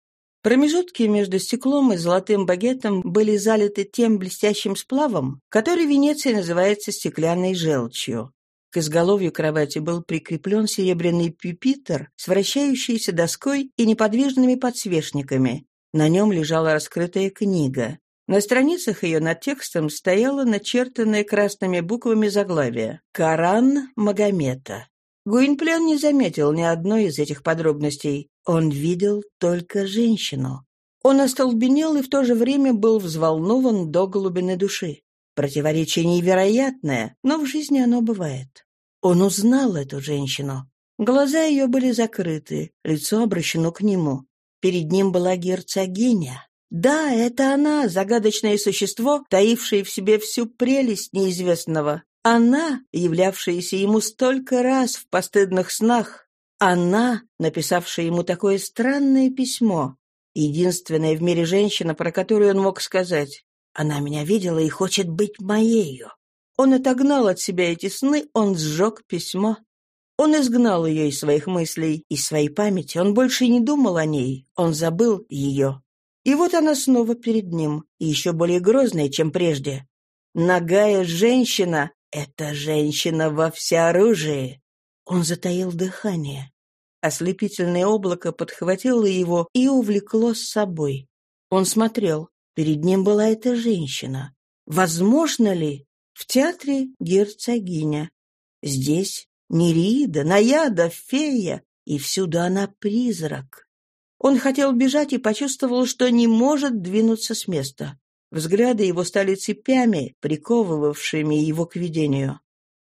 Промежутки между стеклом и золотым багетом были залиты тем блестящим сплавом, который в Венеции называется стеклянной желчью. К изголовью кровати был прикреплен серебряный пюпитр с вращающейся доской и неподвижными подсвечниками. На нем лежала раскрытая книга. На страницах ее над текстом стояло начертанное красными буквами заглавие «Коран Магомета». Гуинплен не заметил ни одной из этих подробностей. Он видел только женщину. Он остолбенел и в то же время был взволнован до глубины души. Противоречие невероятное, но в жизни оно бывает. Он узнал эту женщину. Глаза ее были закрыты, лицо обращено к нему. Перед ним была герцогиня. Да, это она, загадочное существо, таившее в себе всю прелесть неизвестного. Она, являвшаяся ему столько раз в постыдных снах, она, написавшая ему такое странное письмо, единственная в мире женщина, про которую он мог сказать «Она меня видела и хочет быть моею». Он отогнал от себя эти сны, он сжег письмо. Он изгнал ее из своих мыслей, из своей памяти, он больше не думал о ней, он забыл ее. И вот она снова перед ним, и еще более грозная, чем прежде. Ногая женщина — это женщина во всеоружии. Он затаил дыхание. Ослепительное облако подхватило его и увлекло с собой. Он смотрел. Перед ним была эта женщина. Возможно ли? В театре герцогиня. Здесь Нерида, Наяда, фея, и всюду она призрак. Он хотел бежать и почувствовал, что не может двинуться с места. Взгляды его стали цепями, приковывавшими его к видению.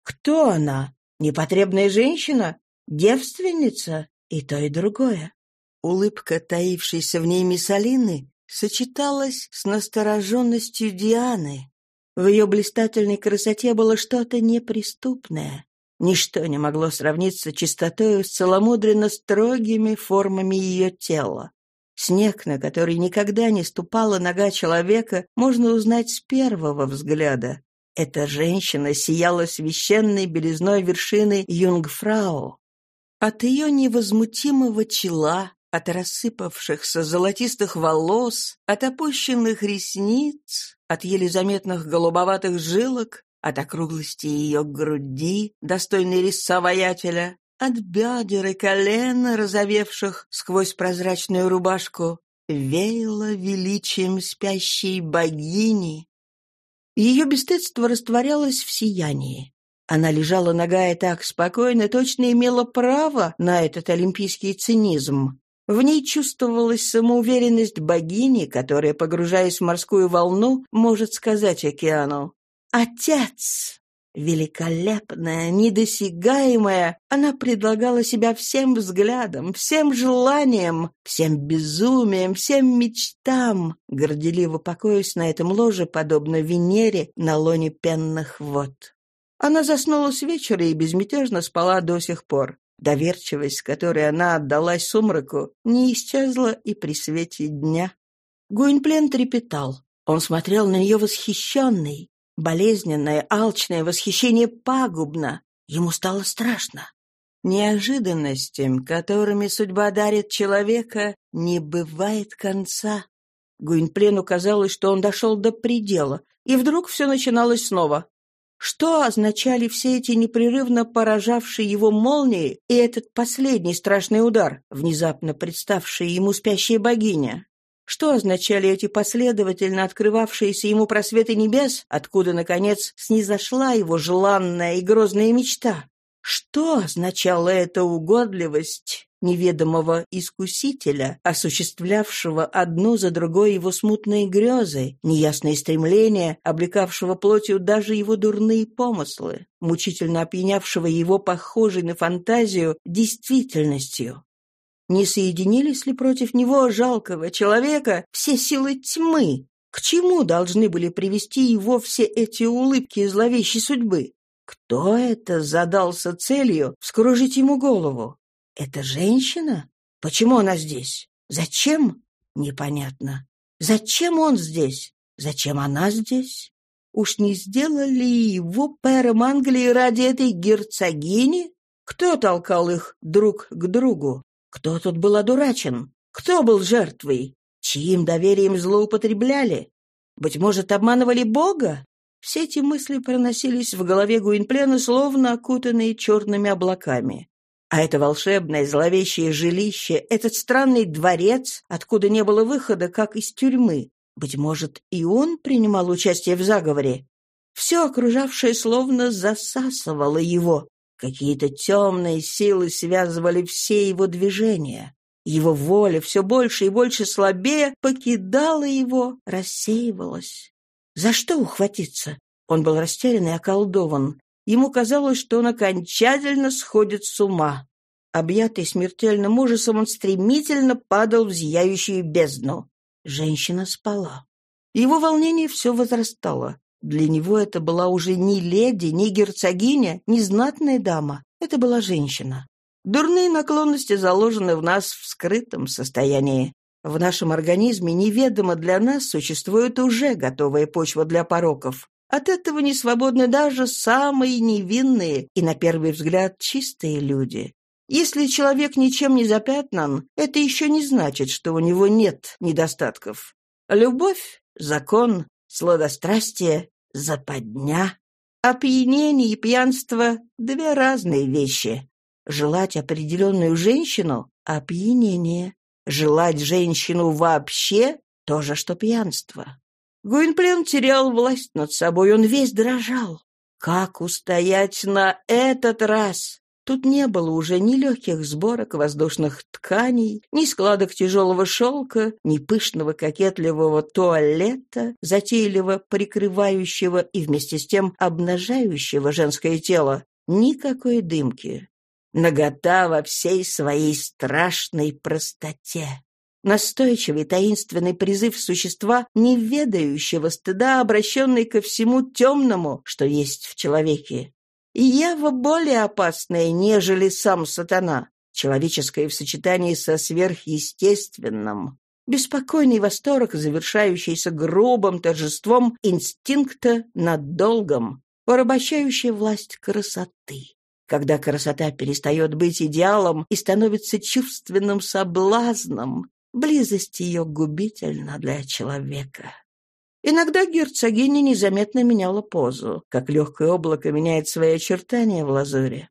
Кто она? Непотребная женщина? Девственница и то, и другое. Улыбка, таившаяся в ней Миссалины, сочеталась с настороженностью Дианы. В ее блистательной красоте было что-то неприступное. Ничто не могло сравниться чистотою с целомудренно строгими формами ее тела. Снег, на который никогда не ступала нога человека, можно узнать с первого взгляда. Эта женщина сияла священной белизной вершины Юнгфрау. От ее невозмутимого чела, от рассыпавшихся золотистых волос, от опущенных ресниц, от еле заметных голубоватых жилок, от округлости ее груди, достойной резца воятеля, от бедер и колен, разовевших сквозь прозрачную рубашку, веяло величием спящей богини. Ее бесстыдство растворялось в сиянии. Она лежала ногая так спокойно, точно имела право на этот олимпийский цинизм. В ней чувствовалась самоуверенность богини, которая, погружаясь в морскую волну, может сказать океану «Отец!» Великолепная, недосягаемая, она предлагала себя всем взглядам, всем желаниям, всем безумием, всем мечтам, горделиво покоясь на этом ложе, подобно Венере на лоне пенных вод. Она заснула с вечера и безмятежно спала до сих пор. Доверчивость, которой она отдалась сумраку, не исчезла и при свете дня. Гуинплен трепетал. Он смотрел на нее восхищенный. Болезненное, алчное восхищение пагубно. Ему стало страшно. Неожиданностям, которыми судьба дарит человека, не бывает конца. Гуинплену казалось, что он дошел до предела, и вдруг все начиналось снова. Что означали все эти непрерывно поражавшие его молнии и этот последний страшный удар, внезапно представший ему спящая богиня? Что означали эти последовательно открывавшиеся ему просветы небес, откуда, наконец, снизошла его желанная и грозная мечта? Что означала эта угодливость неведомого искусителя, осуществлявшего одну за другой его смутные грезы, неясные стремления, облекавшего плотью даже его дурные помыслы, мучительно опьянявшего его похожей на фантазию действительностью? Не соединились ли против него, жалкого человека, все силы тьмы? К чему должны были привести его все эти улыбки зловещей судьбы? Кто это задался целью вскружить ему голову? Это женщина? Почему она здесь? Зачем? Непонятно. Зачем он здесь? Зачем она здесь? Уж не сделали его пэром Англии ради этой герцогини? Кто толкал их друг к другу? Кто тут был одурачен? Кто был жертвой? Чьим доверием злоупотребляли? Быть может, обманывали Бога? Все эти мысли проносились в голове Гуинплена, словно окутанные черными облаками. А это волшебное зловещее жилище, этот странный дворец, откуда не было выхода, как из тюрьмы. Быть может, и он принимал участие в заговоре. Все окружавшее словно засасывало его. Какие-то темные силы связывали все его движения. Его воля все больше и больше слабее покидала его, рассеивалась. За что ухватиться? Он был растерян и околдован. Ему казалось, что он окончательно сходит с ума. Объятый смертельным ужасом, он стремительно падал в зияющую бездну. Женщина спала. Его волнение все возрастало. Для него это была уже не леди, не герцогиня, не знатная дама. Это была женщина. Дурные наклонности заложены в нас в скрытом состоянии. В нашем организме неведомо для нас существует уже готовая почва для пороков. От этого не свободны даже самые невинные и, на первый взгляд, чистые люди. Если человек ничем не запятнан, это еще не значит, что у него нет недостатков. Любовь, закон, сладострастие, западня. Опьянение и пьянство — две разные вещи. Желать определенную женщину — опьянение. Желать женщину вообще — то же, что пьянство. Гуинплен терял власть над собой, он весь дрожал. Как устоять на этот раз? Тут не было уже ни легких сборок воздушных тканей, ни складок тяжелого шелка, ни пышного кокетливого туалета, затейливо прикрывающего и вместе с тем обнажающего женское тело. Никакой дымки. Нагота во всей своей страшной простоте. Настойчивый таинственный призыв существа, не ведающего стыда, обращенный ко всему темному, что есть в человеке. И Ева более опасная, нежели сам сатана, человеческое в сочетании со сверхъестественным. Беспокойный восторг, завершающийся грубым торжеством инстинкта над долгом, порабощающая власть красоты. Когда красота перестает быть идеалом и становится чувственным соблазном, близость ее губительна для человека. Иногда герцогиня незаметно меняла позу, как легкое облако меняет свои очертания в лазуре.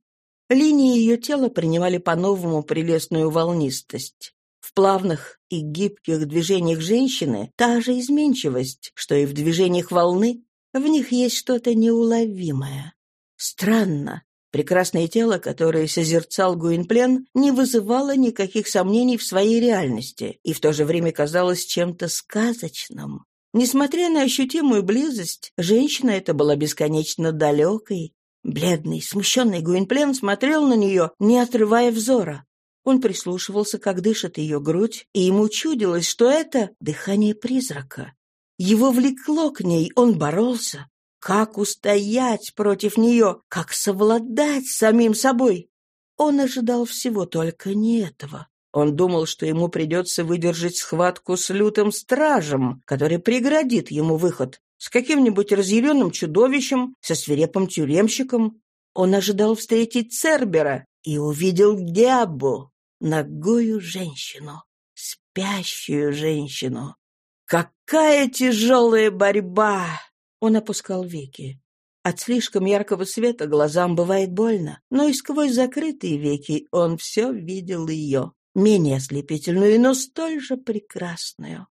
Линии ее тела принимали по-новому прелестную волнистость. В плавных и гибких движениях женщины та же изменчивость, что и в движениях волны, в них есть что-то неуловимое. Странно, прекрасное тело, которое созерцал Гуинплен, не вызывало никаких сомнений в своей реальности и в то же время казалось чем-то сказочным. Несмотря на ощутимую близость, женщина эта была бесконечно далекой. Бледный, смущенный Гуинплен смотрел на нее, не отрывая взора. Он прислушивался, как дышит ее грудь, и ему чудилось, что это дыхание призрака. Его влекло к ней, он боролся. Как устоять против нее? Как совладать самим собой? Он ожидал всего только не этого. Он думал, что ему придется выдержать схватку с лютым стражем, который преградит ему выход. с каким-нибудь разъяренным чудовищем, со свирепым тюремщиком. Он ожидал встретить Цербера и увидел Гябу, ногою женщину, спящую женщину. Какая тяжелая борьба! Он опускал веки. От слишком яркого света глазам бывает больно, но и сквозь закрытые веки он все видел ее, менее ослепительную, но столь же прекрасную.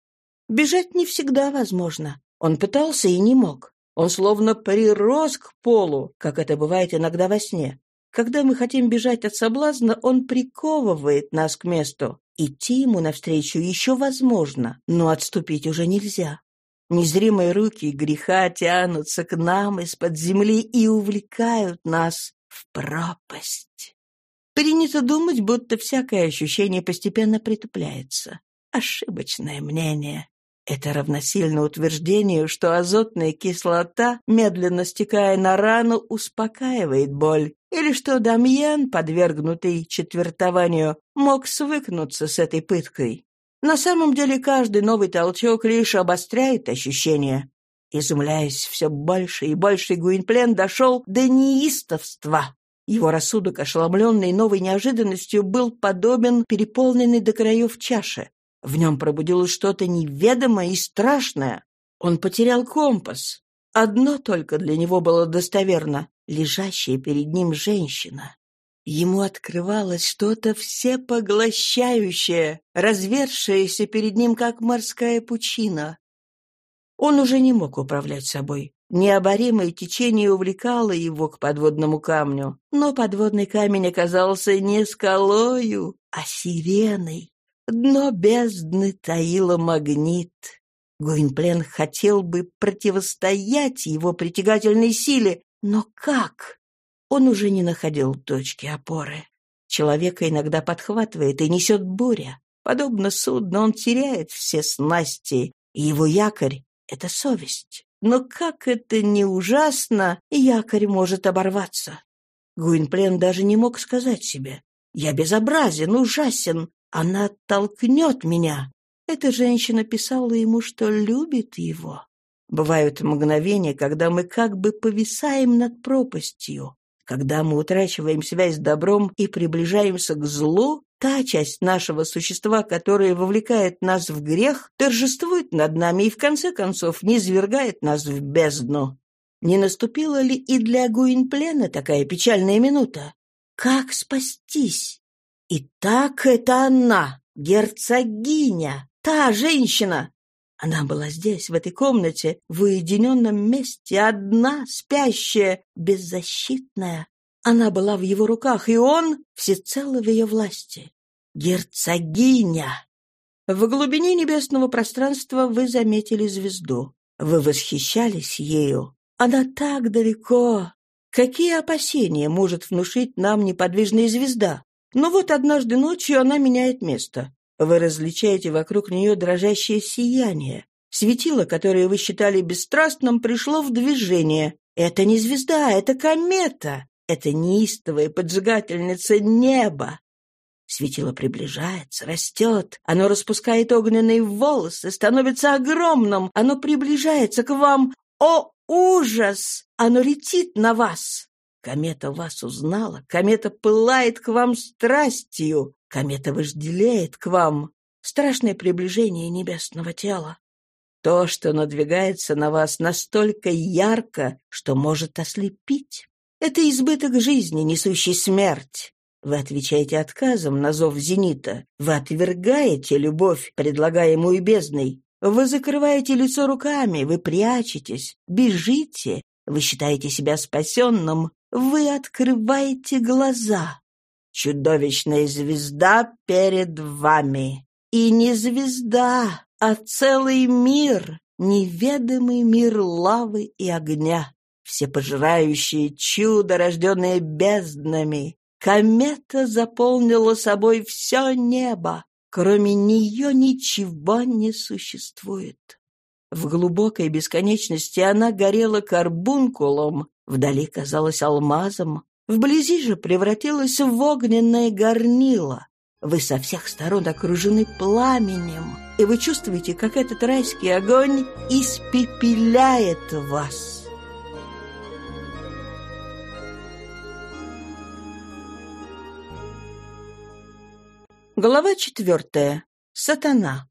Бежать не всегда возможно. Он пытался и не мог. Он словно прирос к полу, как это бывает иногда во сне. Когда мы хотим бежать от соблазна, он приковывает нас к месту. Идти ему навстречу еще возможно, но отступить уже нельзя. Незримые руки греха тянутся к нам из-под земли и увлекают нас в пропасть. Принято думать, будто всякое ощущение постепенно притупляется. Ошибочное мнение. Это равносильно утверждению, что азотная кислота, медленно стекая на рану, успокаивает боль, или что Дамьен, подвергнутый четвертованию, мог свыкнуться с этой пыткой. На самом деле каждый новый толчок лишь обостряет ощущение. Изумляясь все больше и больше, Гуинплен дошел до неистовства. Его рассудок, ошеломленный новой неожиданностью, был подобен переполненной до краев чаше. В нем пробудилось что-то неведомое и страшное. Он потерял компас. Одно только для него было достоверно — лежащая перед ним женщина. Ему открывалось что-то всепоглощающее, развершееся перед ним, как морская пучина. Он уже не мог управлять собой. Необоримое течение увлекало его к подводному камню, но подводный камень оказался не скалою, а сиреной. Дно бездны таило магнит. Гуинплен хотел бы противостоять его притягательной силе, но как? Он уже не находил точки опоры. Человека иногда подхватывает и несет буря. Подобно судну, он теряет все снасти, и его якорь — это совесть. Но как это не ужасно, якорь может оборваться. Гуинплен даже не мог сказать себе. «Я безобразен, ужасен, она толкнет меня». Эта женщина писала ему, что любит его. Бывают мгновения, когда мы как бы повисаем над пропастью. Когда мы утрачиваем связь с добром и приближаемся к злу, та часть нашего существа, которая вовлекает нас в грех, торжествует над нами и, в конце концов, низвергает нас в бездну. Не наступила ли и для Гуинплена такая печальная минута? Как спастись? И так это она, герцогиня, та женщина, она была здесь, в этой комнате, в уединенном месте, одна, спящая, беззащитная. Она была в его руках, и он всецело в ее власти. Герцогиня! В глубине небесного пространства вы заметили звезду. Вы восхищались ею. Она так далеко. Какие опасения может внушить нам неподвижная звезда? Но вот однажды ночью она меняет место. Вы различаете вокруг нее дрожащее сияние. Светило, которое вы считали бесстрастным, пришло в движение. Это не звезда, это комета. Это неистовая поджигательница неба. Светило приближается, растет. Оно распускает огненные волосы, становится огромным. Оно приближается к вам. О, ужас! Оно летит на вас. Комета вас узнала, комета пылает к вам страстью. Комета вожделеет к вам. Страшное приближение небесного тела. То, что надвигается на вас настолько ярко, что может ослепить. Это избыток жизни, несущий смерть. Вы отвечаете отказом на зов зенита. Вы отвергаете любовь, предлагаемую бездной. Вы закрываете лицо руками, вы прячетесь, бежите. Вы считаете себя спасенным. Вы открываете глаза. Чудовищная звезда перед вами. И не звезда, а целый мир, неведомый мир лавы и огня, всепожирающее чудо, рожденное безднами. Комета заполнила собой все небо. Кроме нее ничего не существует. В глубокой бесконечности она горела карбункулом, вдали казалась алмазом, Вблизи же превратилась в огненное горнило. Вы со всех сторон окружены пламенем. и вы чувствуете, как этот райский огонь испепеляет вас. Глава четвертая. Сатана.